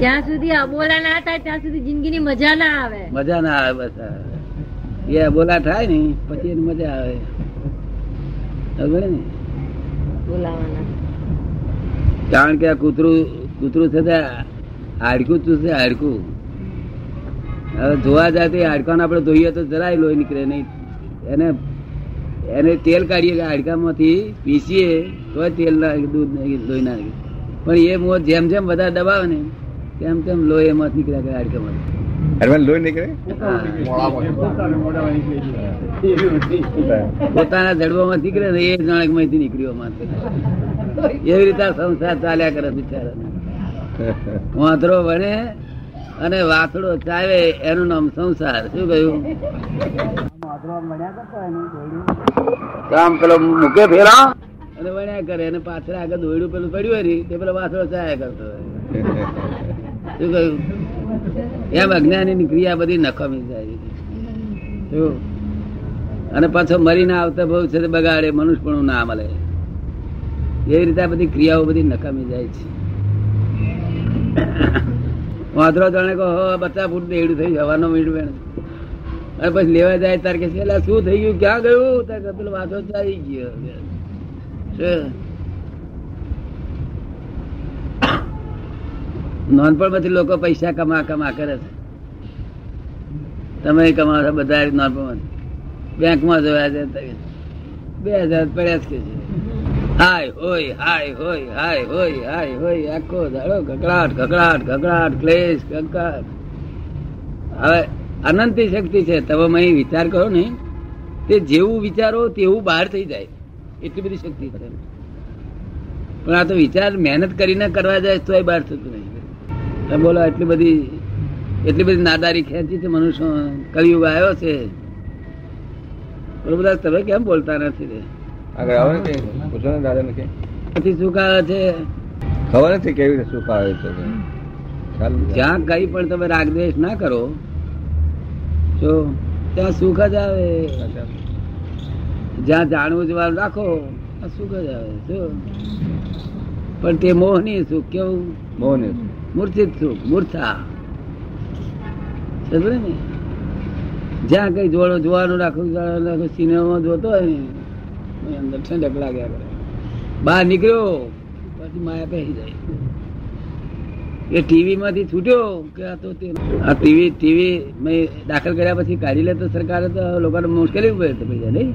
જ્યાં સુધી અબોલા ના થાય ત્યાં સુધી જિંદગીની મજા ના આવે. મજા ના આવે બસ એ અબોલા થાય ને પછી એની મજા આવે. ને? કારણ કે આ કૂતરું કૂતરું છે હાડકું ચૂસે હાડકું. હવે જોવા જાય તો હાડકાને આપણે ધોઈએ તો જરાય લોહી નીકળે નહીં. એને એને તેલ કાઢીએ હાડકામાંથી પીસીએ તો તેલ ના દૂધ લોહી ના પણ એ મોત જેમ જેમ બધા દબાવે ને તેમ કેમ લોહી એમાં નીકળ્યા કરે હાડકામાંથી અરવાન લોહી નીકળે? પોતાના નીકળે ને એ જણકમાંથી. નીકળ્યો એવી રીતે સંસાર ચાલ્યા કરે બિચારા વાંદરો વણે અને વાસડો ચાવે એનું નામ સંસાર. શું કહ્યું? કામ પેલો મૂકે ફેરા? અને વણ્યા કરે અને પાછળ આગળ દોયડું પેલું પડ્યું હોય તે પેલો વાસડો ચાયા કરતો હોય. શું કહ્યું એમ અજ્ઞાની ક્રિયા બધી નખમી જાય? અને પાછો મરીને આવતા બહુ છે બગાડે મનુષ્ય પણ ના મળે. એવી રીતે બધી ક્રિયાઓ બધી નકામી જાય છે. વાંદરો જાણે કહો બચ્ચા ફૂટ દેડું થઈ જવાનો મીડ વેણ અને પછી લેવા જાય તાર કે શું થઈ ગયું? ક્યાં ગયું? તાર પેલો વાંધો ચાલી ગયો. નાનપણમાંથી લોકો પૈસા કમા કમા કરે છે. તમે કમાવો છો બધા નાનપણમાં બેંકમાં જોયા છે બે હજાર પડ્યા જ કે છે. હાય હોય હાય હોય હાય હોય હાય હોય, આખો દાડો કકડાટ કકડાટ કકડાટ ક્લેશ કકડાટ હવે અનંતી શક્તિ છે. તમે અહીં વિચાર કરો ને, તે જેવું વિચારો તેવું બહાર થઈ જાય. એટલી બધી શક્તિ છે. પણ આ તો વિચાર મહેનત કરીને કરવા જાય તો બહાર થતું નહીં બોલો એટલી બધી એટલી બધી નાદારી ખેંચી છે મનુષ્ય કલયુગ આવ્યો છે. પ્રભુદાસ તમે કેમ બોલતા નથી રે? આગળ આવો ને પૂછો ને દાદા ને પછી શું આવે છે? ખબર નથી કેવી રીતે સુખ આવે છે. જ્યાં કઈ પણ તમે રાગદ્વેષ ના કરો જો ત્યાં સુખ જ આવે. જ્યાં જાણવું જવાનું રાખો સુખ જ આવે. શું પણ તે મોહની સુખ કેવું? મોહની મૂર્છિત સુખ મૂર્છા સમજે ને? જ્યાં કઈ જોડો જોવાનું જોવાનું સિનેમામાં જોતો હોય ને અંદર ઠંડક લાગ્યા કરે બહાર નીકળ્યો પછી માયા પહેરી જાય. એ ટીવી માંથી છૂટ્યો કે આ તો આ ટીવી ટીવી મેં દાખલ કર્યા પછી કાઢી લે તો સરકારે તો લોકોને મુશ્કેલી ઊભી હતી પૈસા નહીં?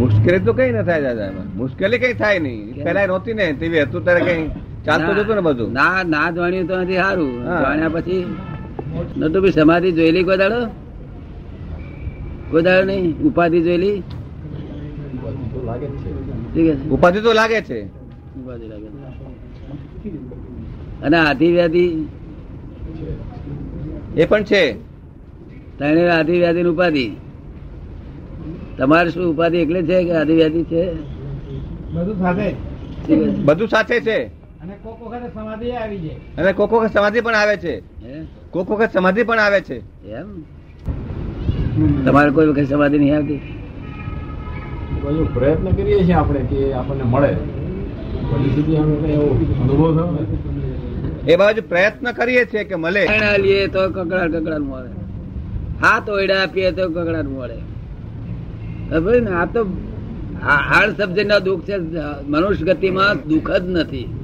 મુશ્કેલી તો કઈ ન થાય દાદા મુશ્કેલી કઈ થાય નહીં. પેલા નહોતી ને ટીવી હતું ત્યારે કઈ ચાલતું જતું ને બધું? ના ના જાણ્યું તો નથી સારું જાણ્યા પછી નતું બી સમાધિ જોયેલી કોઈ દાડો કોઈ દાડો નહીં ઉપાધિ જોયેલી ઉપાધિ તો લાગે છે. ઉપાધિ લાગે છે. અને આધી વ્યાધિ એ પણ છે. તને આધી વ્યાધિ ની ઉપાધિ. તમારે શું ઉપાધિ એટલે છે કે આધી વ્યાધિ છે? બધું સાથે? બધું સાથે છે. અને કોક વખતે સમાધિ આવી જાય. અને કોક વખત સમાધિ પણ આવે છે. કોક વખત સમાધિ પણ આવે છે. એમ? તમારે કોઈ વખત સમાધિ નહીં આવતી? પ્રયત્ન કરીએ છીએ આપણે કે આપણને મળે. એ બાજુ પ્રયત્ન કરીએ છીએ કે મળે. લઈએ તો કકડાટ કકડાટ મળે. હાથ ઓયડા આપીએ તો કકડાટ મળે. ને આ તો હાર્ડ હાડ સબ્જેક્ટ ના દુઃખ છે. મનુષ્ય ગતિમાં દુઃખ જ નથી.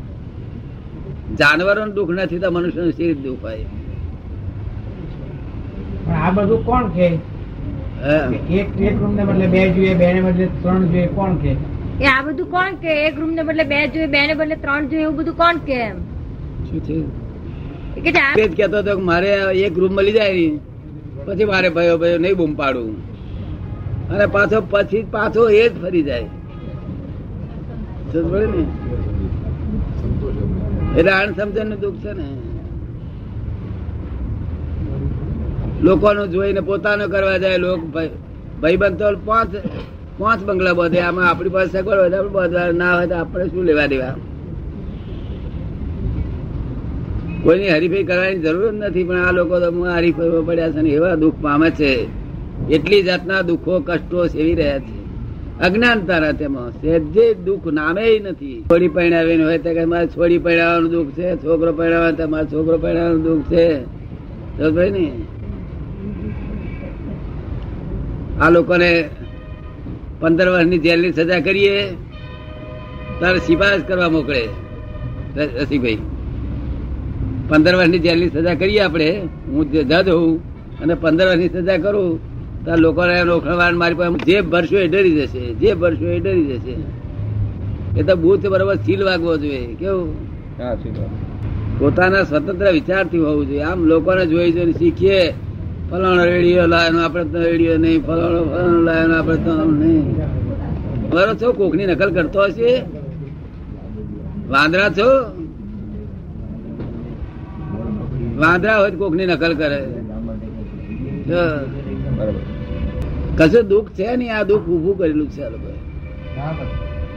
જાનવરો દુઃખ નથી તો મનુષ્ય શી દુઃખ હોય. આ બધું કોણ કે એક એક રૂમ ને બદલે બે જોઈએ બે ને બદલે ત્રણ જોઈએ કોણ કે એ આ બધું કોણ કે એક રૂમ ને બદલે બે જોઈએ બે ને બદલે ત્રણ જોઈએ એવું બધું કોણ કે એમ? શું હતો મારે એક રૂમ મળી જાય ને પછી મારે ભયો ભયો નહીં બૂમ પાડું. અને પાછો પછી પાછો એ જ ફરી જાય. ને? એટલે અણસમજણનું દુઃખ છે ને? લોકોનું જોઈને પોતાનું કરવા જાય, લોક ભાઈબંધ તો પાંચ પાંચ બંગલા બધે. આમાં આપણી પાસે સગવડ હોય આપણે બધા ના હોય તો આપણે શું લેવા દેવા? કોઈની હરીફાઈ કરવાની જરૂર જ નથી, પણ આ લોકો તો હરીફાઈ પડ્યા છે ને એવા દુઃખ પામે છે. એટલી જાતના દુઃખો, કષ્ટો સેવી રહ્યા છે. અજ્ઞાનતા રહે તેમાં સહેજે દુઃખ નામે નથી. છોડી પરણાવીને હોય તો મારે છોડી પરણાવવાનું દુઃખ છે, છોકરો પરણાવે તો મારે છોકરો પરણાવવાનું દુઃખ છે. પડી ને? આ લોકોને પંદર વર્ષની જેલની સજા કરીએ, તારે સિફારસ કરવા મોકલે. રસીભાઈ પંદર વર્ષની જેલની સજા કરીએ આપણે. હું જજ હોઉં અને પંદર વર્ષની સજા કરું. લોકોને રોકડવાન મારી પાસે જે ભરશો એ ડરી જશે જે ભરશો એ ડરી જશે. એ તો બુથ બરોબર સીલ વાગવો જોઈએ કેવું? પોતાના સ્વતંત્ર વિચારથી હોવું જોઈએ. આમ લોકોને જોઈ જોઈને શીખીએ ફલાણો રેડિયો લાયનો આપણે તો રેડિયો નહીં ફલાણો ફલાણો લાયનો આપણે તો આમ નહીં. બરો છો કોકની નકલ કરતો હશે? વાંદરા છો? વાંદરા હોય કોકની નકલ કરે. બરાબર. કશું દુઃખ છે નહીં? આ દુઃખ ઉભું કરેલું છે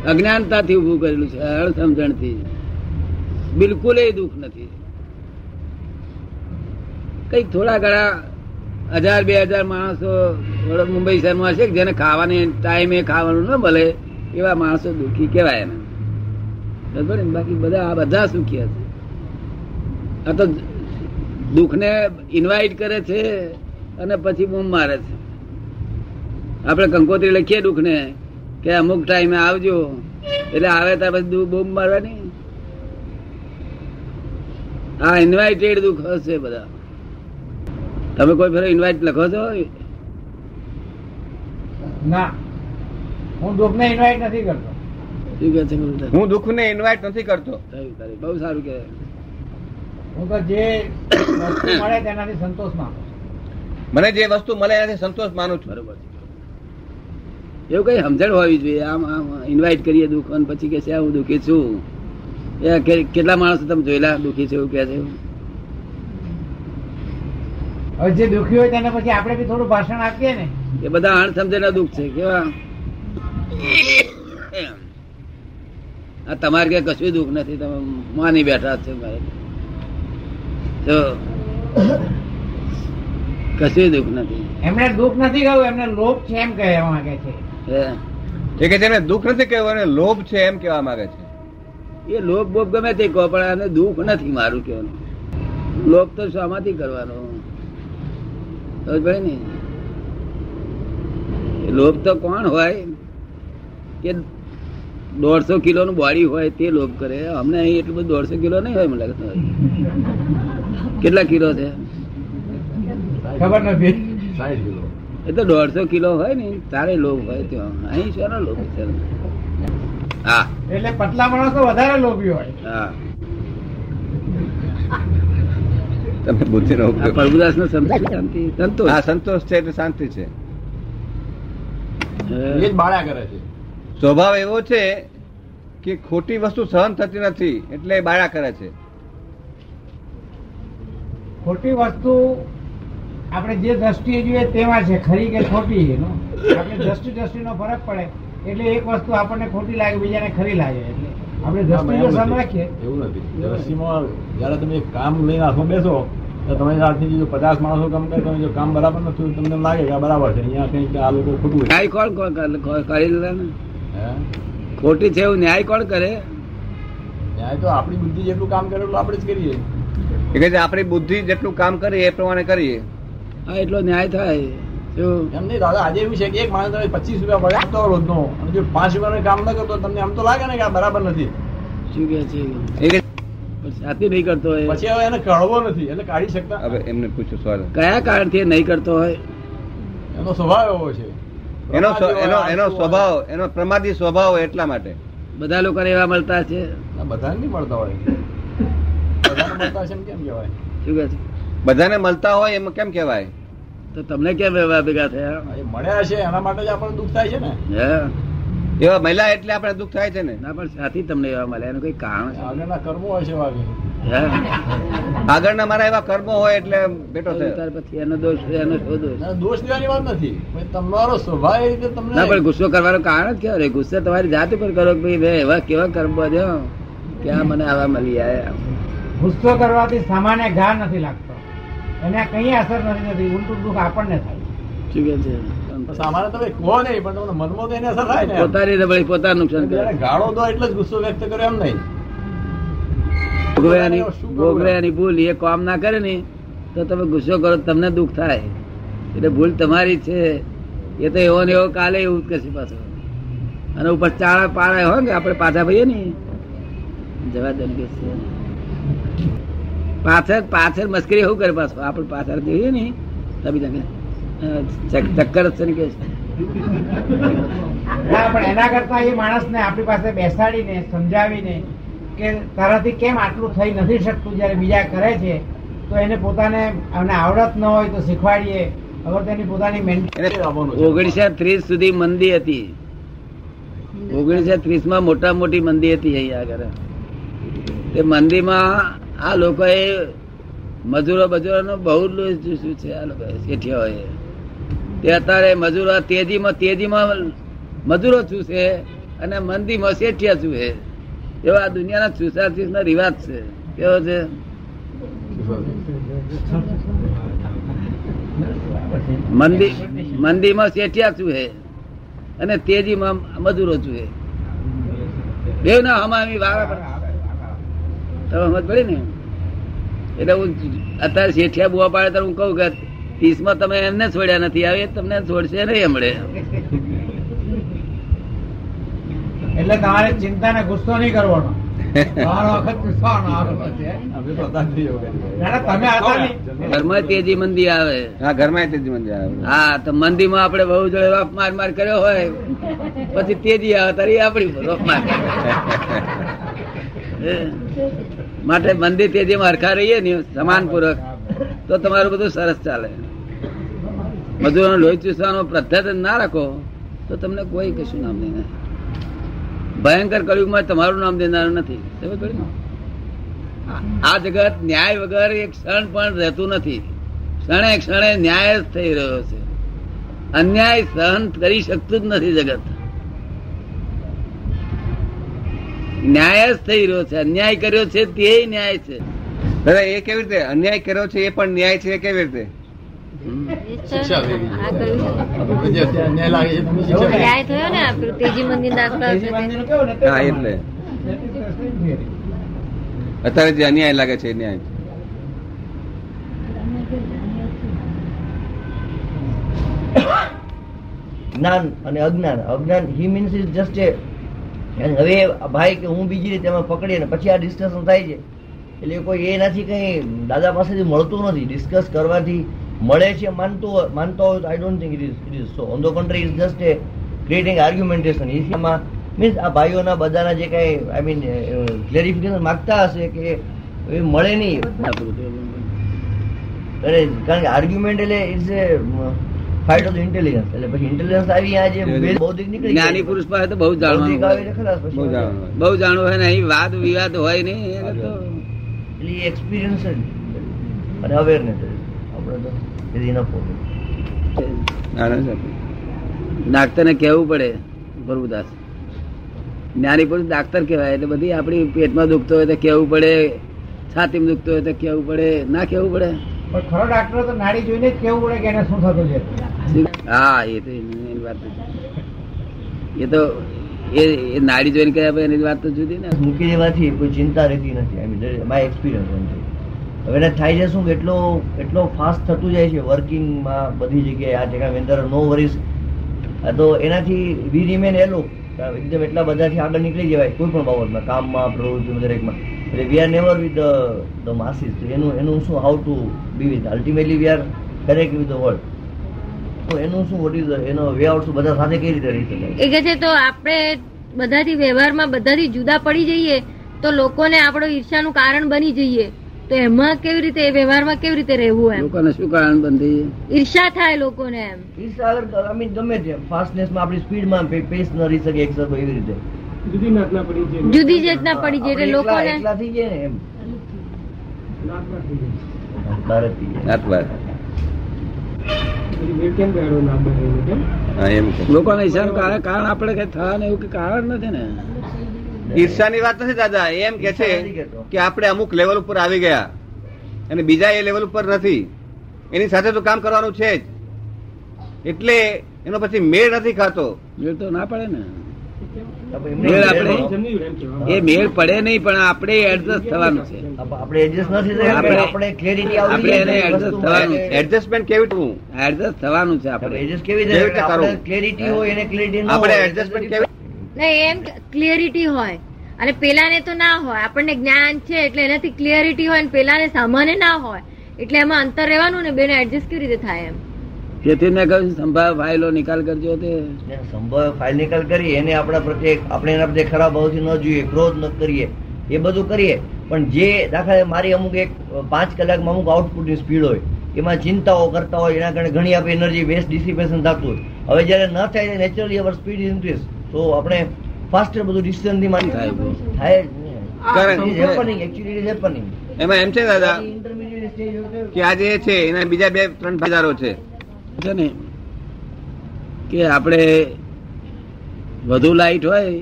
અજ્ઞાનતાથી ઉભું કરેલું છે, અણસમજણથી. બિલકુલ એ દુઃખ નથી. કઈ થોડા ઘણા હજાર, બે હજાર માણસો મુંબઈ શહેરમાં છે જેને ખાવાની ટાઈમે ખાવાનું ન મળે, એવા માણસો દુઃખી કહેવાય એને. બરાબર? બાકી બધા આ બધા સુખી હશે. આ તો દુઃખને ઇન્વાઇટ કરે છે અને પછી બૂમ મારે છે. આપણે કંકોત્રી લખીએ દુઃખને કે અમુક ટાઈમે આવજો. એટલે આવે ત્યાં પછી દુ- બૂમ મારવાની. હા ઇન્વાઇટેડ દુઃખ હશે બધા. તમે કોઈ ફેરો ઇન્વાઇટ લખો છો? ના. હું દુઃખને ઇન્વાઇટ નથી કરતો. હું દુઃખ ને હું દુઃખને ઇન્વાઇટ નથી કરતો. બહુ સારું કે. હું તો જે વસ્તુ મળે તેનાથી સંતોષ માનું મને જે વસ્તુ મળે એનાથી સંતોષ માનું છું. બરોબર છે. એવું કઈ સમજણ હોવી જોઈએ? આમ આમ ઇન્વાઇટ કરીએ દુઃખ અને પછી કે છે હું દુઃખી છું. એ કેટલા માણસો તમે જોયેલા દુઃખી છે એવું કે છે? હવે જે દુઃખી હોય તેને પછી આપણે બી થોડું ભાષણ આપીએ ને. એ બધા અણસમજણના દુઃખ છે કેવા? આ તમારે કે કશું દુઃખ નથી તમે માની બેઠા છો મારે તો કશું દુઃખ નથી. એમને દુઃખ નથી કહ્યું એમને લોભ છે એમ કહેવા માંગે છે. એ કે છે દુઃખ નથી કહેવું એને લોભ છે એમ કહેવા માંગે છે. એ લોભ બોભ ગમે તે કહો પણ એને દુઃખ નથી મારું કહેવાનું. લોભ તો શામાંથી કરવાનો? ભાઈ ને? લોભ તો કોણ હોય? કે દોઢસો કિલો નું બોડી હોય તે લોભ કરે? અમને અહીં એટલું બધું દોઢસો કિલો નહીં હોય મને લાગે કેટલા કિલો છે? ખબર નથી. સાઈઠ કિલો. એ તો દોઢસો કિલો હોય ને તારે લોભ હોય ત્યાં. અહીં શેનો લોભ છે. હા. એટલે પતલા માણસો વધારે લોભી હોય. હા. તમે બુદ્ધિનો આ પ્રભુદાસ નો શાંતિ. સંતોષ. હા સંતોષ છે એટલે શાંતિ છે. એ જ બાળ્યા કરે છે. સ્વભાવ એવો છે કે ખોટી વસ્તુ સહન થતી નથી એટલે બાળા કરે છે. ખોટી વસ્તુ આપણે જે દ્રષ્ટિએ જોઈએ તેમાં છે ખરી કે ખોટી એનો? આપણે દ્રષ્ટિ દ્રષ્ટિનો ફરક પડે. એટલે એક વસ્તુ આપણને ખોટી લાગે બીજાને ખરી લાગે. એટલે આપણે દ્રષ્ટિ સામે રાખીએ એવું નથી. દ્રષ્ટિમાં જયારે તમે કામ લઈને હાથમાં બેસો તો તમે આજથી જો પચાસ માણસો કામ કરે તમે જો કામ બરાબર નથી તમને લાગે કે આ બરાબર છે. અહીંયા કંઈક આ લોકો ખોટું ન્યાય કોણ કોણ કરે? કરી લે? ખોટી છે એવું ન્યાય કોણ કરે? ન્યાય તો આપણી બુદ્ધિ જેટલું કામ કરે એટલું આપણે જ કરીએ. એટલે આપણી બુદ્ધિ જેટલું કામ કરીએ એ પ્રમાણે કરીએ. હા એટલો ન્યાય થાય. શું એમ નહીં દાદા આજે એવું છે કે એક માણસ તમે પચીસ રૂપિયા પગાર આપતો રોજનો અને જો પાંચ રૂપિયાનું કામ ન કરતો તમને આમ તો લાગે ને કે આ બરાબર નથી. શું કે છે સાથી નહીં કરતો હોય પછી હવે એને કાઢવો નથી એટલે કાઢી શકતા. હવે એમને પૂછો સવાલ. કયા કારણથી એ નહીં કરતો હોય? એનો સ્વભાવ એવો છે. એનો એનો એનો સ્વભાવ એનો પ્રમાદી સ્વભાવ એટલા માટે. બધા લોકોને એવા મળતા છે? બધાને નહીં મળતા હોય. બધાને મળતા છે કેમ કહેવાય? શું કે છે? બધાને મળતા હોય એમાં કેમ કહેવાય? તો તમને કેમ એવા ભેગા થયા? મળ્યા છે એના માટે જ આપણને દુઃખ થાય છે ને. હે? એવા મહિલા એટલે આપણે દુઃખ થાય છે ને? ના પણ સાથી તમને એવા મળ્યા એનું કઈ કારણ છે? આગળના કર્મો હશે વાગે. આગળના મારા એવા કર્મો હોય એટલે બેટો થયો. ત્યાર પછી એનો દોષ એનો શું દોષ? દોષ દેવાની વાત નથી. તમારો સ્વભાવ રીતે તમને ના પણ ગુસ્સો કરવાનો કારણ જ કેવો રે? ગુસ્સે તમારી જાત ઉપર કરો કે ભાઈ મેં એવા કેવા કર્મો છે? ક્યાં મને આવા મળી આયા? ગુસ્સો કરવાથી સામાન્ય ઘા નથી લાગતો. એને કઈ અસર નથી થતી ઉલટું દુઃખ આપણને થાય. છે? સામાન્ય તમે કહો નહીં પણ તમને મનમાં તો એની અસર થાય ને પોતાની નબળી પોતાનું નુકસાન કરે. ગાળો દો એટલે જ ગુસ્સો વ્યક્ત કર્યો એમ નહીં. ભોગવ્યાની ભોગવ્યાની ભૂલ એ કામ ના કરે ને તો તમે ગુસ્સો કરો તમને દુઃખ થાય. એટલે ભૂલ તમારી છે. એ તો એવો ને એવો કાલે એવું જ કરશે પાછો. અને ઉપર ચાળા પાળા હોય ને આપણે પાછા ભાઈએ ને જવા દે. પાછળ પાછળ મસ્કરી એવું કરે પાછો. આપણે પાછળ જોઈએ ને તબી ચક- ચક્કર છે ને કે. છે. પણ એના કરતા એ માણસને આપણી પાસે બેસાડીને સમજાવીને કે તારાથી કેમ આટલું થઈ નથી શકતું જ્યારે બીજા કરે છે તો એને પોતાને અને આવડત ન હોય તો શીખવાડીએ. અગર તેની પોતાની ઓગણીસો ત્રીસ સુધી મંદી હતી. ઓગણીસો ત્રીસમાં મોટા મોટી મંદી હતી અહીંયા આગળ. તે મંદીમાં આ લોકોએ મજૂરો બજૂરો બહુ લોહી છે, આ લોકો શેઠિયાઓએ. તે અત્યારે મજૂરો તેજીમાં તેજીમાં મજૂરો ચૂસે અને મંદીમાં શેઠિયા ચૂસે એવા આ દુનિયાના ચૂસા ચૂસના રિવાજ છે. કેવો છે? મંદી, મંદીમાં શેઠિયા ચૂહે અને તેજીમાં મજૂરો ચૂહે. બેવ ના હમામી પર તમે સમજ પડી ને. એટલે હું અત્યારે શેઠિયા બુવા પાડે તો હું કહું કે ત્રીસમાં તમે એમને છોડ્યા નથી આવે એ તમને છોડશે નહીં હમણે. એટલે તમારે ચિંતા ને ગુસ્સો નહીં કરવાનો. મંદી આવે. હા ઘરમાં તેજી મંદિર આવે. હા તો મંદીમાં આપણે બહુ જોડે વાપ માર માર કર્યો હોય પછી તેજી આવે તારી આપડી વાપ માર હે. માટે મંદિર તેજીમાં હરખા રહીએ ને સમાનપૂર્વક તો તમારું બધું સરસ ચાલે. મજૂરોનો લોહી ચૂસવાનો પદ્ધત ના રાખો તો તમને કોઈ કશું નામ નહીં ભયંકર કળિયુગમાં તમારું નામ દેનારું નથી. તમે કહ્યું આ- આ જગત ન્યાય વગર એક ક્ષણ પણ રહેતું નથી. ક્ષણે ક્ષણે ન્યાય જ થઈ રહ્યો છે. અન્યાય સહન કરી શકતું જ નથી જગત. ન્યાય જ થઈ રહ્યો છે. અન્યાય કર્યો છે તે ન્યાય છે. દાદા એ કેવી રીતે? અન્યાય કર્યો છે એ પણ ન્યાય છે કેવી રીતે? અત્યારે જે અન્યાય લાગે છે ન્યાય જ્ઞાન અને અજ્ઞાન. અજ્ઞાન he means is just a હવે ભાઈ કે હું બીજી રીતે એમાં પકડી અને પછી આ ડિસ્કશન થાય છે. એટલે કોઈ એ નથી કંઈ દાદા પાસેથી મળતું નથી. ડિસ્કસ કરવાથી મળે છે માનતો માનતો હોય તો I don't think it is it is so on the country is just a creating argumentation એમાં મીન્સ આ ભાઈઓના બધાના જે કાંઈ આઈ મીન ક્લેરિફિકેશન માગતા હશે કે એ મળે નહીં. અરે કારણ કે આર્ગ્યુમેન્ટ એટલે it's a fight of intelligence એટલે પછી ઇન્ટેલિજન્સ આવી આ જે બૌદ્ધિક નીકળી જ્ઞાની પુરુષ પાસે તો બહુ જાણવાનું. બહુ જાણવું હોય ને અહીં વાદ વિવાદ હોય નહીં એને તો એટલે એક્સપિરિયન્સ જ અને અવેરનેસ આપણે તો ઇઝ ઇનફ આનંદ આપે. ડાક્ટર ને કેવું પડે પ્રભુદાસ. જ્ઞાની પુરુષ ડાક્ટર કહેવાય એટલે બધી આપણી પેટમાં દુખતો હોય તો કેવું પડે છાતીમાં દુખતો હોય તો કેવું પડે ના કેવું પડે. પણ ખરો ડાક્ટર તો નાડી જોઈને જ કેવું પડે કે એને શું થતું છે? હા એ તો એની વાત એ તો એ નાડી જોઈને કહ્યા ભાઈ એની વાત તો જુદી ને. મૂકી દેવાથી કોઈ ચિંતા રહેતી નથી. આઈ મીન માય એક્સપિરિયન્સ હવે એને થાય છે શું કે એટલો એટલો ફાસ્ટ થતું જાય છે વર્કિંગમાં બધી જગ્યાએ. આ જગ્યા અંદર નો વરીસ તો એનાથી વી રિમેન એલો એકદમ એટલા બધાથી આગળ નીકળી જવાય કોઈ પણ બાબતમાં કામમાં પ્રવૃત્તિ દરેકમાં. એટલે we are never with the masses એનું એનું શું how to be with ultimately we are connect with the world તો એનું શું વોટ ઇઝ એનો વે આઉટ શું બધા સાથે કઈ રીતે રહી શકાય એ કે છે તો આપણે બધાથી વ્યવહારમાં બધાથી જુદા પડી જઈએ તો લોકોને આપણો ઈર્ષાનું કારણ બની જઈએ. તો એમાં કેવી રીતે એ વ્યવહારમાં કેવી રીતે રહેવું એમ? લોકોને શું કારણ બંધી ઈર્ષા થાય લોકોને એમ. ઈર્ષા અગર ગમે તે ફાસ્ટનેસમાં આપણી સ્પીડમાં પેસ ન રહી શકે એક એવી રીતે. જુદી ચેતના પડી છે. એટલે લોકોને એકલા થઈ ને એમ. થઈ કારણ આપડે કઈ થવાનું એવું કઈ કારણ નથી ને? ઈર્ષાની વાત નથી દાદા એમ કે છે કે આપણે અમુક લેવલ ઉપર આવી ગયા અને બીજા એ લેવલ ઉપર નથી. એની સાથે તો કામ કરવાનું છે જ. એટલે એનો પછી મેળ નથી ખાતો. મેળ તો ના પડે ને. મેળ આપણે એ મેળ પડે નહીં પણ આપણે એડજસ્ટ થવાનું છે. આપણે એડજસ્ટ નથી આપણે- આપણે ક્લેરિટી આવતી આપણે એને એડજસ્ટ થવાનું છે. એડજસ્ટમેન્ટ કેવી એડજસ્ટ થવાનું છે આપણે. એડજસ્ટ કેવી રીતે ક્લેરિટી હોય એને ક્લેરિટી ન આપણે એડજસ્ટમેન્ટ કેવી નહીં એમ ક્લિયરિટી હોય. અને પેલાને તો ના હોય. આપણને જ્ઞાન છે એટલે એનાથી ક્લિયરિટી હોય અને પેલાને સામાન્ય ના હોય. એટલે એમાં અંતર રહેવાનું ને બેને એડજસ્ટ કેવી રીતે થાય એમ? તેથી મેં કહ્યું સંભાવ ફાઇલો નિકાલ કરજો તે. સંભાવ ફાઇલ નિકાલ કરી એને આપણા પ્રત્યે આપણે એના પ્રત્યે ખરાબ ભાવથી ન જોઈએ ક્રોધ ન કરીએ. એ બધું કરીએ. પણ જે દાખલા મારી અમુક એક પાંચ કલાકમાં અમુક આઉટપુટની સ્પીડ હોય એમાં ચિંતાઓ કરતા હોય એના કારણે ઘણી આપણી એનર્જી વેસ્ટ ડિસિપેશન થતું હોય. હવે જ્યારે ન થાય નેચરલી અવર સ્પીડ ઇન્ક્રીઝ તો આપણે ફાસ્ટર બધું ડિસિઝનથી માની થાય થાય એમાં એમ છે દાદા કે આજે છે એના બીજા બે ત્રણ ફાયદારો છે. છે ને? કે આપણે વધુ લાઈટ હોય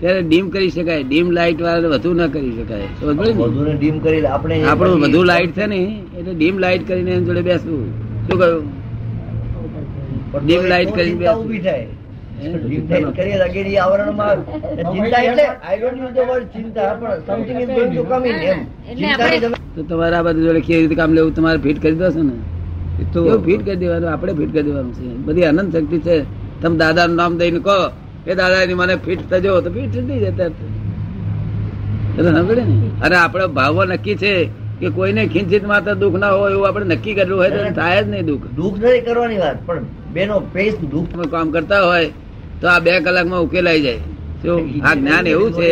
ત્યારે ડીમ કરી શકાય. ડીમ લાઈટ વાળા વધુ ન કરી શકાય. ડીમ કરી આપણે આપણું વધુ લાઈટ છે ને એટલે ડીમ લાઈટ કરીને એની જોડે બેસવું. શું કહ્યું? ડીમ લાઈટ કરીને બેસવું. ઊભી થાય. તમારે આ બધું જોડે કેવી રીતે કામ લેવું? તમારે ફિટ કરી દો ને. તો કરી દેવાનું આપણે ફિટ કરી દેવાનું છે બધી અનંત શક્તિ છે તમે દાદાનું નામ દઈને કહો કે દાદાની મને ફીટ થજો તો ફીટ થઈ જતા એટલે સાંભળે ને અને આપણો ભાવ નક્કી છે કે કોઈને ખીંચિત માત્ર દુઃખ ના હોય એવું આપણે નક્કી કરેલું હોય તો થાય જ નહીં દુઃખ દુઃખ નથી કરવાની વાત પણ બેનો પેસ દુઃખ કામ કરતા હોય તો આ બે કલાકમાં ઉકેલાઈ જાય શું આ જ્ઞાન એવું છે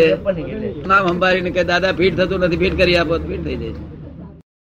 નામ સંભાળીને કે દાદા ફીટ થતું નથી ફીટ કરી આપો ફીટ થઈ જાય છે